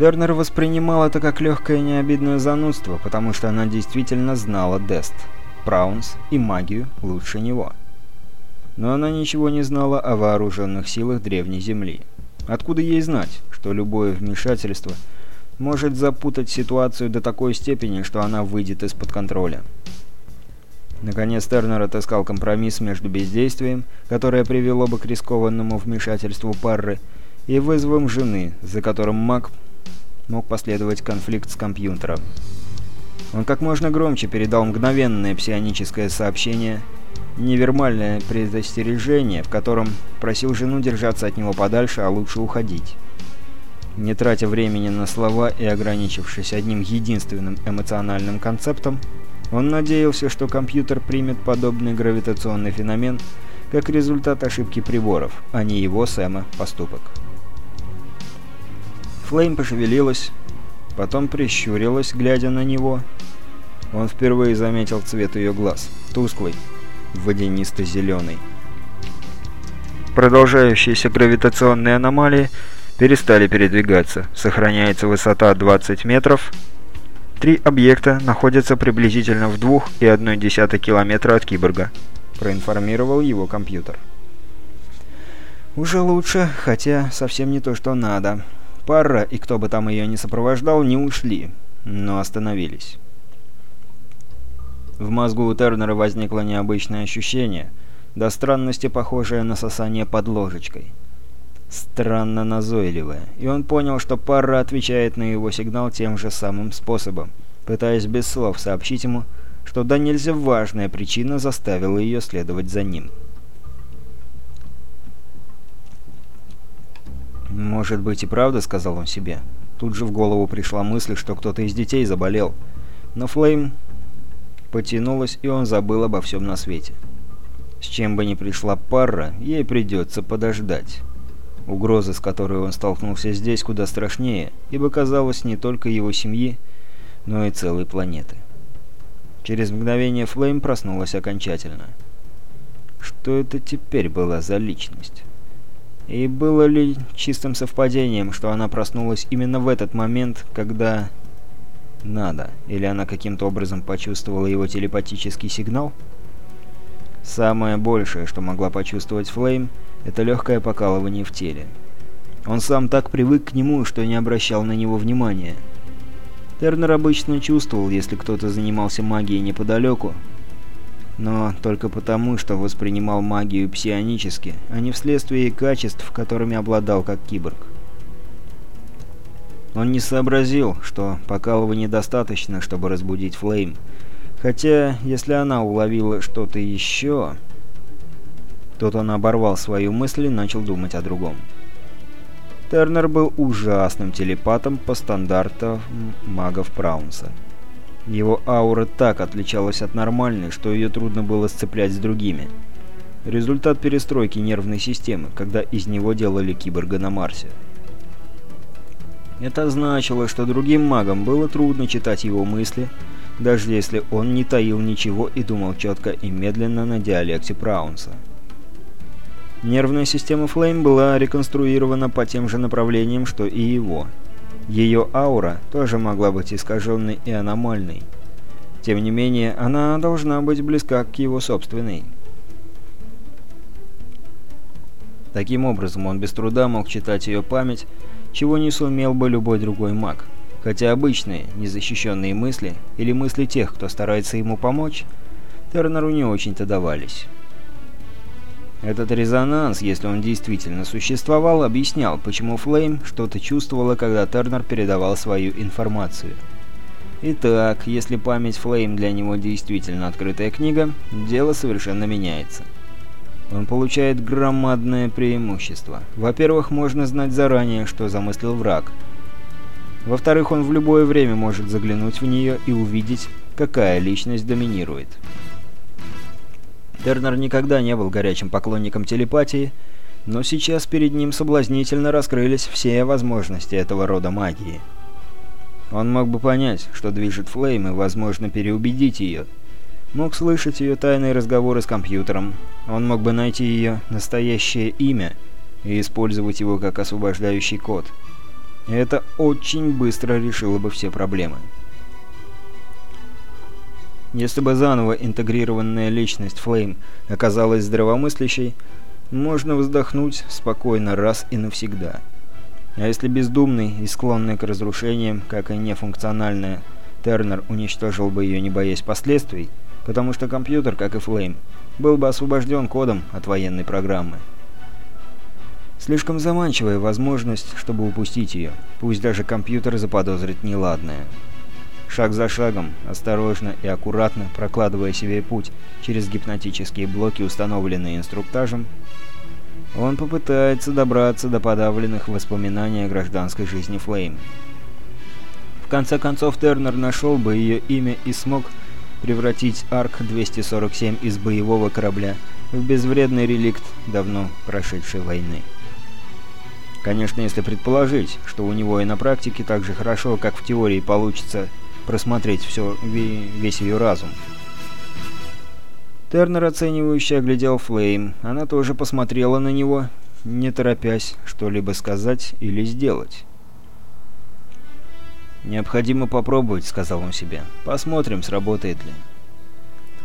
Дернер воспринимал это как легкое необидное занудство, потому что она действительно знала Дест, Праунс и магию лучше него. Но она ничего не знала о вооруженных силах Древней Земли. Откуда ей знать, что любое вмешательство может запутать ситуацию до такой степени, что она выйдет из-под контроля? Наконец Тернер отыскал компромисс между бездействием, которое привело бы к рискованному вмешательству Парры, и вызовом жены, за которым маг мог последовать конфликт с компьютером. Он как можно громче передал мгновенное псионическое сообщение, невермальное предостережение, в котором просил жену держаться от него подальше, а лучше уходить. Не тратя времени на слова и ограничившись одним единственным эмоциональным концептом, он надеялся, что компьютер примет подобный гравитационный феномен как результат ошибки приборов, а не его, Сэма, поступок. Флейм пошевелилась, потом прищурилась, глядя на него. Он впервые заметил цвет ее глаз. Тусклый, водянисто-зеленый. Продолжающиеся гравитационные аномалии перестали передвигаться. Сохраняется высота 20 метров. Три объекта находятся приблизительно в 2,1 километра от киборга, проинформировал его компьютер. Уже лучше, хотя совсем не то, что надо. Парра и кто бы там ее не сопровождал, не ушли, но остановились. В мозгу у Тернера возникло необычное ощущение, до странности похожее на сосание под ложечкой. Странно назойливое, и он понял, что Парра отвечает на его сигнал тем же самым способом, пытаясь без слов сообщить ему, что да нельзя важная причина заставила ее следовать за ним. «Может быть и правда», — сказал он себе. Тут же в голову пришла мысль, что кто-то из детей заболел. Но Флейм потянулась, и он забыл обо всем на свете. С чем бы ни пришла пара, ей придется подождать. Угроза, с которой он столкнулся здесь, куда страшнее, ибо казалось не только его семьи, но и целой планеты. Через мгновение Флейм проснулась окончательно. Что это теперь была за личность? И было ли чистым совпадением, что она проснулась именно в этот момент, когда... надо? Или она каким-то образом почувствовала его телепатический сигнал? Самое большее, что могла почувствовать Флейм, это легкое покалывание в теле. Он сам так привык к нему, что не обращал на него внимания. Тернер обычно чувствовал, если кто-то занимался магией неподалеку, но только потому, что воспринимал магию псионически, а не вследствие качеств, которыми обладал как киборг. Он не сообразил, что покалывания недостаточно, чтобы разбудить Флейм. Хотя, если она уловила что-то еще... Тут он оборвал свою мысль и начал думать о другом. Тернер был ужасным телепатом по стандартам магов Праунса. Его аура так отличалась от нормальной, что ее трудно было сцеплять с другими. Результат перестройки нервной системы, когда из него делали киборга на Марсе. Это значило, что другим магам было трудно читать его мысли, даже если он не таил ничего и думал четко и медленно на диалекте Праунса. Нервная система Флейм была реконструирована по тем же направлениям, что и его – ее аура тоже могла быть искаженной и аномальной. Тем не менее, она должна быть близка к его собственной. Таким образом, он без труда мог читать ее память, чего не сумел бы любой другой маг. Хотя обычные, незащищенные мысли, или мысли тех, кто старается ему помочь, Тернеру не очень-то давались. Этот резонанс, если он действительно существовал, объяснял, почему Флейм что-то чувствовала, когда Тернер передавал свою информацию. Итак, если память Флейм для него действительно открытая книга, дело совершенно меняется. Он получает громадное преимущество. Во-первых, можно знать заранее, что замыслил враг. Во-вторых, он в любое время может заглянуть в нее и увидеть, какая личность доминирует. Тернер никогда не был горячим поклонником телепатии, но сейчас перед ним соблазнительно раскрылись все возможности этого рода магии. Он мог бы понять, что движет Флейм, и, возможно, переубедить ее. Мог слышать ее тайные разговоры с компьютером. Он мог бы найти ее настоящее имя и использовать его как освобождающий код. Это очень быстро решило бы все проблемы. Если бы заново интегрированная личность Флейм оказалась здравомыслящей, можно вздохнуть спокойно раз и навсегда. А если бездумный и склонный к разрушениям, как и нефункциональная, Тернер уничтожил бы ее, не боясь последствий, потому что компьютер, как и Флейм, был бы освобожден кодом от военной программы. Слишком заманчивая возможность, чтобы упустить ее, пусть даже компьютер заподозрит неладное. Шаг за шагом, осторожно и аккуратно прокладывая себе путь через гипнотические блоки, установленные инструктажем, он попытается добраться до подавленных воспоминаний о гражданской жизни Флейм. В конце концов, Тернер нашел бы ее имя и смог превратить Арк-247 из боевого корабля в безвредный реликт давно прошедшей войны. Конечно, если предположить, что у него и на практике так же хорошо, как в теории получится просмотреть все, весь ее разум. Тернер оценивающе оглядел Флейм. Она тоже посмотрела на него, не торопясь что-либо сказать или сделать. «Необходимо попробовать», — сказал он себе. «Посмотрим, сработает ли».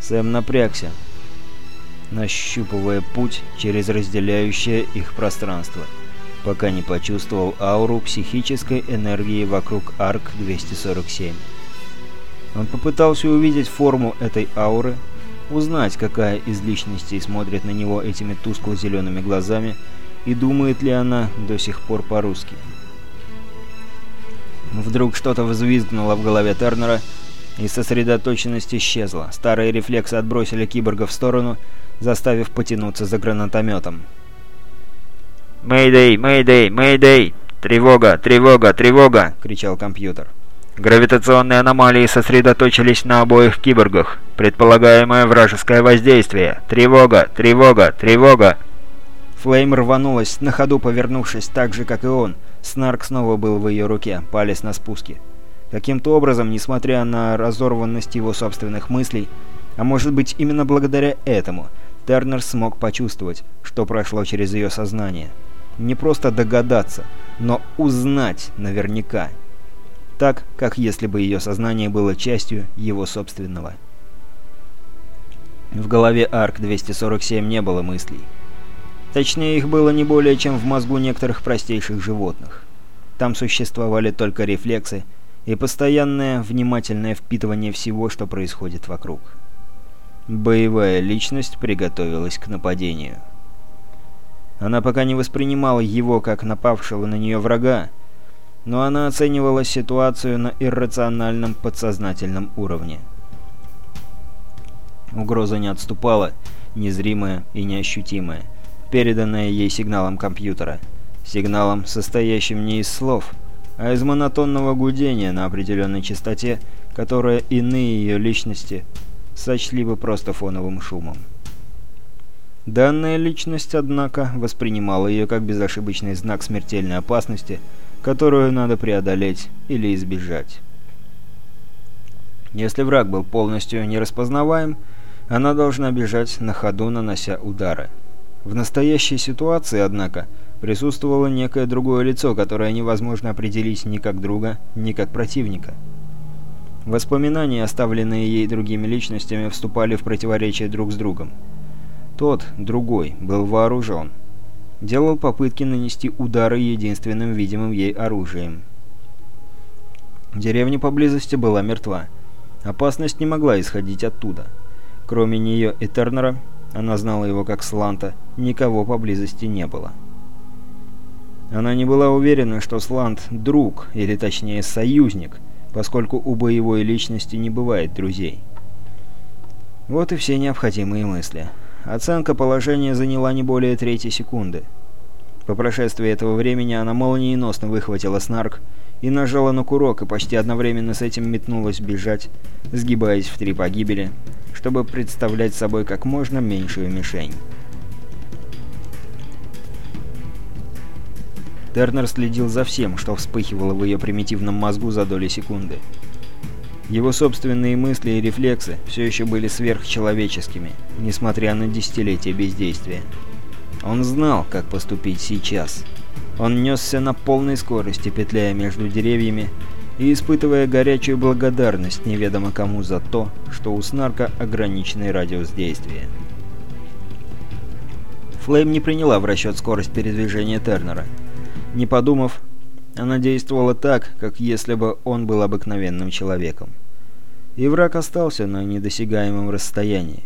Сэм напрягся, нащупывая путь через разделяющее их пространство, пока не почувствовал ауру психической энергии вокруг Арк-247. Он попытался увидеть форму этой ауры, узнать, какая из личностей смотрит на него этими тускло-зелеными глазами и думает ли она до сих пор по-русски. Вдруг что-то взвизгнуло в голове Тернера, и сосредоточенность исчезла. Старые рефлексы отбросили киборга в сторону, заставив потянуться за гранатометом. «Мэйдэй! Мэйдэй! Мэйдэй! Тревога! Тревога! Тревога!» — кричал компьютер. Гравитационные аномалии сосредоточились на обоих киборгах. Предполагаемое вражеское воздействие. Тревога! Тревога! Тревога! Флейм рванулась, на ходу повернувшись так же, как и он. Снарк снова был в ее руке, палец на спуске. Каким-то образом, несмотря на разорванность его собственных мыслей, а может быть именно благодаря этому, Тернер смог почувствовать, что прошло через ее сознание. Не просто догадаться, но узнать наверняка так, как если бы ее сознание было частью его собственного. В голове Арк-247 не было мыслей. Точнее, их было не более, чем в мозгу некоторых простейших животных. Там существовали только рефлексы и постоянное внимательное впитывание всего, что происходит вокруг. Боевая личность приготовилась к нападению. Она пока не воспринимала его как напавшего на нее врага, но она оценивала ситуацию на иррациональном подсознательном уровне. Угроза не отступала, незримая и неощутимая, переданная ей сигналом компьютера. Сигналом, состоящим не из слов, а из монотонного гудения на определенной частоте, которое иные ее личности сочли бы просто фоновым шумом. Данная личность, однако, воспринимала ее как безошибочный знак смертельной опасности – которую надо преодолеть или избежать. Если враг был полностью нераспознаваем, она должна бежать на ходу, нанося удары. В настоящей ситуации, однако, присутствовало некое другое лицо, которое невозможно определить ни как друга, ни как противника. Воспоминания, оставленные ей другими личностями, вступали в противоречие друг с другом. Тот, другой, был вооружен делал попытки нанести удары единственным видимым ей оружием. Деревня поблизости была мертва. Опасность не могла исходить оттуда. Кроме нее и Тернера, она знала его как Сланта, никого поблизости не было. Она не была уверена, что Слант – друг, или точнее союзник, поскольку у боевой личности не бывает друзей. Вот и все необходимые мысли. Оценка положения заняла не более трети секунды. По прошествии этого времени она молниеносно выхватила снарк и нажала на курок, и почти одновременно с этим метнулась бежать, сгибаясь в три погибели, чтобы представлять собой как можно меньшую мишень. Тернер следил за всем, что вспыхивало в ее примитивном мозгу за доли секунды. Его собственные мысли и рефлексы все еще были сверхчеловеческими, несмотря на десятилетия бездействия. Он знал, как поступить сейчас. Он несся на полной скорости, петляя между деревьями и испытывая горячую благодарность неведомо кому за то, что у Снарка ограниченный радиус действия. Флейм не приняла в расчет скорость передвижения Тернера. Не подумав, она действовала так, как если бы он был обыкновенным человеком. И враг остался на недосягаемом расстоянии.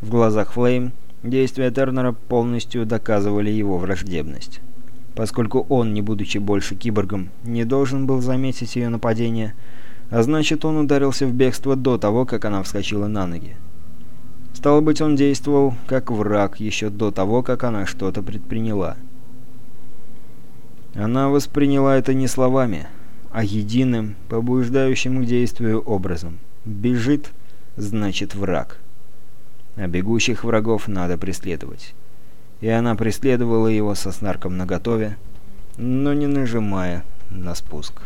В глазах Флейм действия Тернера полностью доказывали его враждебность. Поскольку он, не будучи больше киборгом, не должен был заметить ее нападение, а значит он ударился в бегство до того, как она вскочила на ноги. Стало быть, он действовал как враг еще до того, как она что-то предприняла. Она восприняла это не словами, а единым, побуждающим к действию образом. Бежит – значит враг. А бегущих врагов надо преследовать. И она преследовала его со снарком наготове, но не нажимая на спуск.